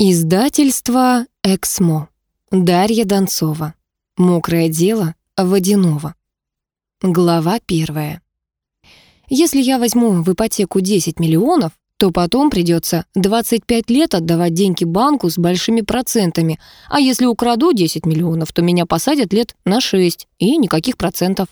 Издательство «Эксмо». Дарья Донцова. Мокрое дело водяного. Глава первая. Если я возьму в ипотеку 10 миллионов, то потом придется 25 лет отдавать деньги банку с большими процентами, а если украду 10 миллионов, то меня посадят лет на 6 и никаких процентов.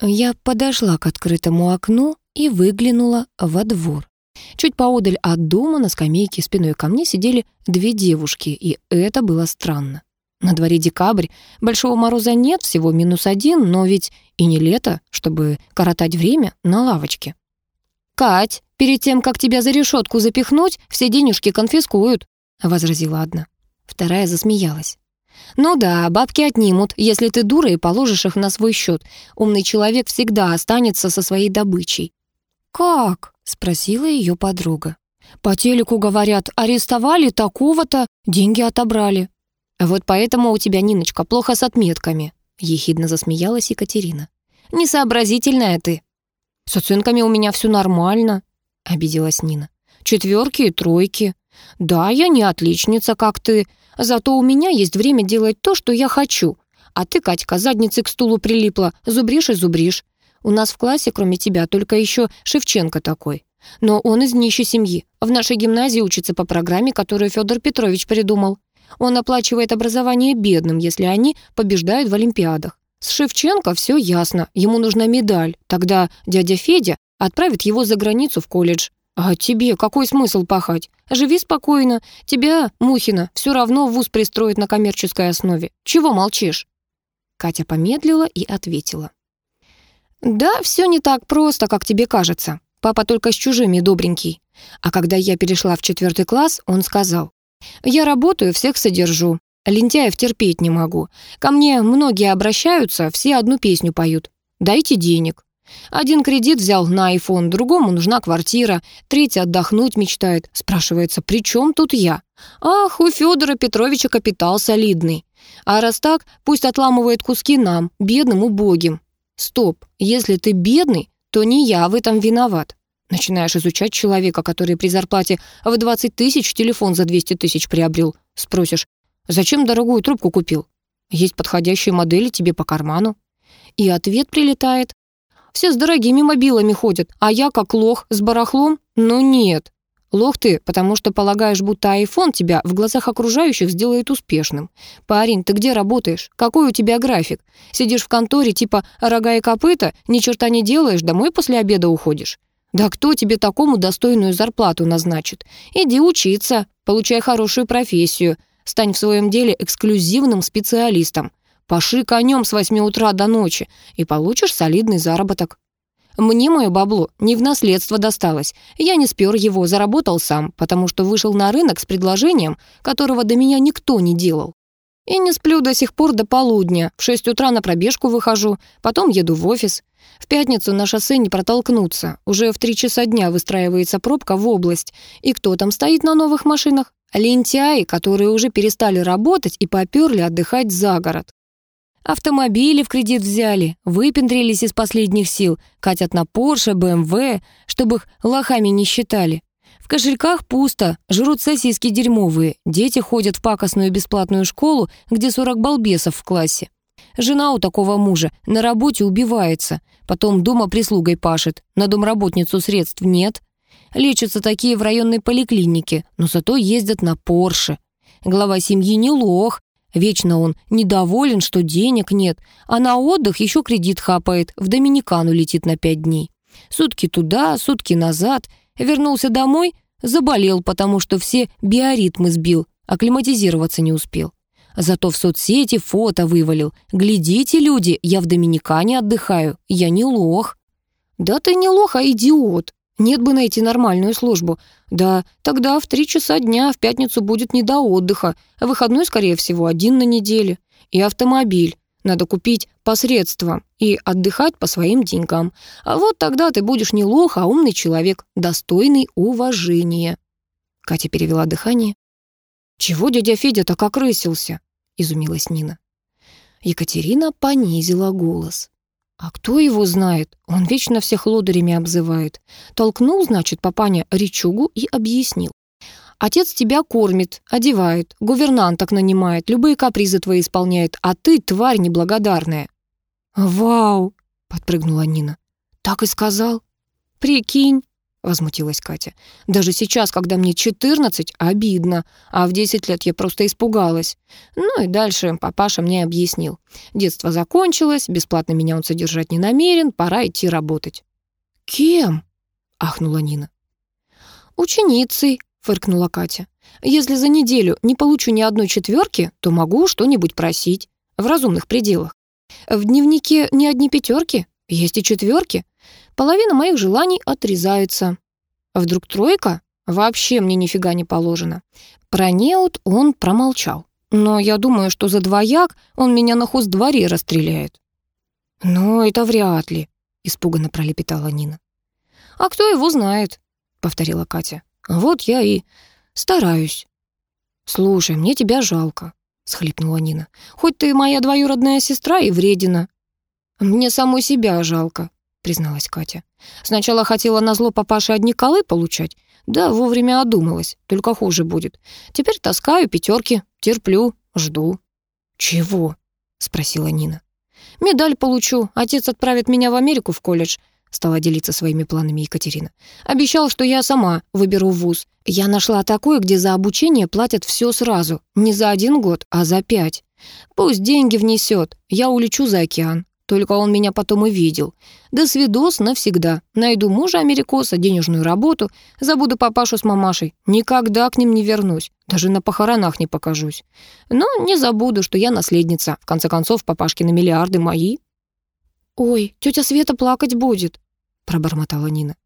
Я подошла к открытому окну и выглянула во двор. Чуть поодаль от дома на скамейке спиной ко мне сидели две девушки, и это было странно. На дворе декабрь, большого мороза нет, всего минус один, но ведь и не лето, чтобы коротать время на лавочке. «Кать, перед тем, как тебя за решетку запихнуть, все денежки конфискуют», — возразила одна. Вторая засмеялась. «Ну да, бабки отнимут, если ты дура и положишь их на свой счет. Умный человек всегда останется со своей добычей». «Как?» — спросила ее подруга. «По телеку, говорят, арестовали такого-то, деньги отобрали». «Вот поэтому у тебя, Ниночка, плохо с отметками», — ехидно засмеялась Екатерина. «Несообразительная ты». «С оценками у меня все нормально», — обиделась Нина. «Четверки и тройки. Да, я не отличница, как ты, зато у меня есть время делать то, что я хочу. А ты, Катька, задницей к стулу прилипла, зубришь и зубришь. У нас в классе, кроме тебя, только еще Шевченко такой. Но он из нищей семьи. В нашей гимназии учится по программе, которую Федор Петрович придумал. Он оплачивает образование бедным, если они побеждают в Олимпиадах. С Шевченко все ясно, ему нужна медаль. Тогда дядя Федя отправит его за границу в колледж. А тебе какой смысл пахать? Живи спокойно. Тебя, Мухина, все равно в вуз пристроят на коммерческой основе. Чего молчишь?» Катя помедлила и ответила. «Да, все не так просто, как тебе кажется. Папа только с чужими добренький. А когда я перешла в четвертый класс, он сказал, «Я работаю, всех содержу. Лентяев терпеть не могу. Ко мне многие обращаются, все одну песню поют. Дайте денег. Один кредит взял на iPhone, другому нужна квартира, третий отдохнуть мечтает. Спрашивается, при чем тут я? Ах, у Федора Петровича капитал солидный. А раз так, пусть отламывает куски нам, бедным, убогим. Стоп, если ты бедный, то не я в этом виноват. Начинаешь изучать человека, который при зарплате в 20 тысяч телефон за 200 тысяч приобрел. Спросишь, зачем дорогую трубку купил? Есть подходящие модели тебе по карману. И ответ прилетает. Все с дорогими мобилами ходят, а я как лох с барахлом? Ну нет. Лох ты, потому что полагаешь, будто айфон тебя в глазах окружающих сделает успешным. Парень, ты где работаешь? Какой у тебя график? Сидишь в конторе типа рога и копыта, ни черта не делаешь, домой после обеда уходишь. Да кто тебе такому достойную зарплату назначит? Иди учиться, получай хорошую профессию, стань в своем деле эксклюзивным специалистом. Паши конем с 8 утра до ночи и получишь солидный заработок. Мне мое бабло не в наследство досталось. Я не спер его, заработал сам, потому что вышел на рынок с предложением, которого до меня никто не делал. И не сплю до сих пор до полудня. В 6 утра на пробежку выхожу, потом еду в офис. В пятницу на шоссе не протолкнуться. Уже в 3 часа дня выстраивается пробка в область. И кто там стоит на новых машинах? Лентяи, которые уже перестали работать и поперли отдыхать за город. Автомобили в кредит взяли, выпендрились из последних сил, катят на Порше, БМВ, чтобы их лохами не считали. В кошельках пусто, жрут сосиски дерьмовые, дети ходят в пакостную бесплатную школу, где 40 балбесов в классе. Жена у такого мужа на работе убивается, потом дома прислугой пашет, на домработницу средств нет. Лечатся такие в районной поликлинике, но зато ездят на Порше. Глава семьи не лох, Вечно он недоволен, что денег нет, а на отдых еще кредит хапает, в Доминикану летит на пять дней. Сутки туда, сутки назад. Вернулся домой, заболел, потому что все биоритмы сбил, акклиматизироваться не успел. Зато в соцсети фото вывалил. «Глядите, люди, я в Доминикане отдыхаю, я не лох». «Да ты не лох, а идиот», нет бы найти нормальную службу. Да, тогда в три часа дня в пятницу будет не до отдыха, а выходной, скорее всего, один на неделе. И автомобиль. Надо купить посредством и отдыхать по своим деньгам. А вот тогда ты будешь не лох, а умный человек, достойный уважения. Катя перевела дыхание. «Чего дядя Федя так окрысился?» — изумилась Нина. Екатерина понизила голос. А кто его знает? Он вечно всех лодырями обзывает. Толкнул, значит, папаня речугу и объяснил. Отец тебя кормит, одевает, гувернанток нанимает, любые капризы твои исполняет, а ты тварь неблагодарная». «Вау!» — подпрыгнула Нина. «Так и сказал?» «Прикинь!» — возмутилась Катя. «Даже сейчас, когда мне 14, обидно, а в 10 лет я просто испугалась. Ну и дальше папаша мне объяснил. Детство закончилось, бесплатно меня он содержать не намерен, пора идти работать». «Кем?» — ахнула Нина. «Ученицей», — фыркнула Катя. «Если за неделю не получу ни одной четверки, то могу что-нибудь просить. В разумных пределах. В дневнике не одни пятерки, есть и четверки. Половина моих желаний отрезается. Вдруг тройка? Вообще мне нифига не положено. Про неуд он промолчал. Но я думаю, что за двояк он меня на хоздворе расстреляет. «Ну, это вряд ли», — испуганно пролепетала Нина. «А кто его знает?» — повторила Катя. «Вот я и стараюсь». «Слушай, мне тебя жалко», — схлипнула Нина. «Хоть ты моя двоюродная сестра и вредина». «Мне саму себя жалко», — призналась Катя. «Сначала хотела назло папаше одни колы получать, да вовремя одумалась, только хуже будет. Теперь таскаю пятерки, терплю, жду». «Чего?» — спросила Нина. «Медаль получу, отец отправит меня в Америку в колледж стала делиться своими планами Екатерина. «Обещал, что я сама выберу вуз. Я нашла такое, где за обучение платят все сразу. Не за один год, а за пять. Пусть деньги внесет, я улечу за океан. Только он меня потом и видел. До свидос навсегда. Найду мужа америкоса, денежную работу, забуду папашу с мамашей. Никогда к ним не вернусь. Даже на похоронах не покажусь. Но не забуду, что я наследница. В конце концов, папашкины миллиарды мои. «Ой, тетя Света плакать будет», — пробормотала Нина.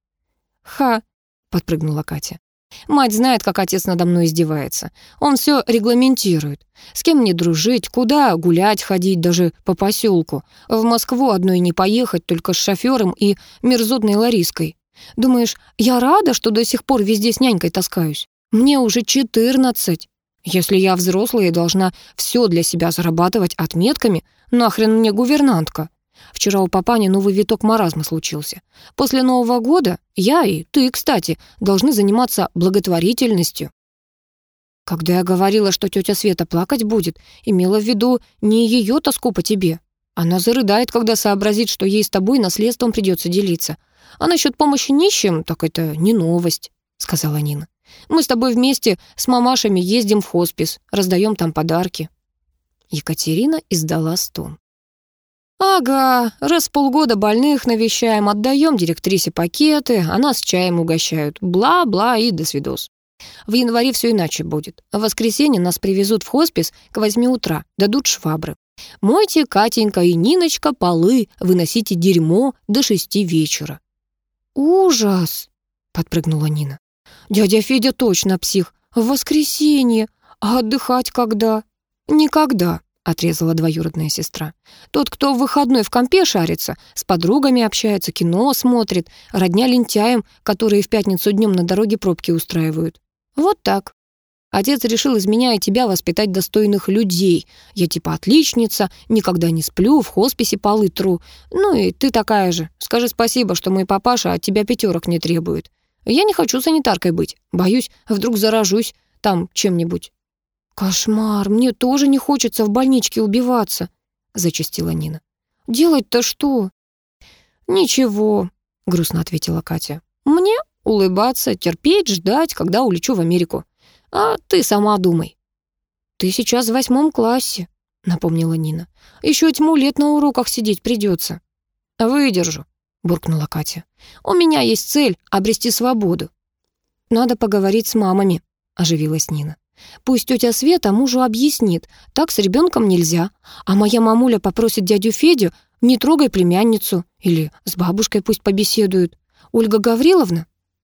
«Ха!» — подпрыгнула Катя. «Мать знает, как отец надо мной издевается. Он все регламентирует. С кем мне дружить, куда гулять, ходить даже по поселку. В Москву одной не поехать, только с шофером и мерзотной Лариской. Думаешь, я рада, что до сих пор везде с нянькой таскаюсь? Мне уже четырнадцать. Если я взрослая и должна все для себя зарабатывать отметками, нахрен мне гувернантка? Вчера у папани новый виток маразма случился. После Нового года я и ты, кстати, должны заниматься благотворительностью. Когда я говорила, что тетя Света плакать будет, имела в виду не ее тоску по тебе. Она зарыдает, когда сообразит, что ей с тобой наследством придется делиться. А насчет помощи нищим, так это не новость, сказала Нина. Мы с тобой вместе с мамашами ездим в хоспис, раздаем там подарки. Екатерина издала стон. «Ага, раз полгода больных навещаем, отдаем директрисе пакеты, а нас чаем угощают. Бла-бла и до свидос. В январе все иначе будет. В воскресенье нас привезут в хоспис к восьми утра, дадут швабры. Мойте, Катенька и Ниночка, полы, выносите дерьмо до шести вечера». «Ужас!» — подпрыгнула Нина. «Дядя Федя точно псих. В воскресенье. А отдыхать когда?» «Никогда», — отрезала двоюродная сестра. «Тот, кто в выходной в компе шарится, с подругами общается, кино смотрит, родня лентяем, которые в пятницу днем на дороге пробки устраивают. Вот так. Отец решил из меня и тебя воспитать достойных людей. Я типа отличница, никогда не сплю, в хосписе полы тру. Ну и ты такая же. Скажи спасибо, что мой папаша от тебя пятерок не требует. Я не хочу санитаркой быть. Боюсь, вдруг заражусь там чем-нибудь». «Кошмар, мне тоже не хочется в больничке убиваться», — зачастила Нина. «Делать-то что?» «Ничего», — грустно ответила Катя. «Мне улыбаться, терпеть, ждать, когда улечу в Америку. А ты сама думай». «Ты сейчас в восьмом классе», — напомнила Нина. «Еще тьму лет на уроках сидеть придется». «Выдержу», — буркнула Катя. «У меня есть цель — обрести свободу». «Надо поговорить с мамами», — оживилась Нина. Пусть тетя Света мужу объяснит, так с ребенком нельзя. А моя мамуля попросит дядю Федю, не трогай племянницу. Или с бабушкой пусть побеседуют. Ольга Гавриловна,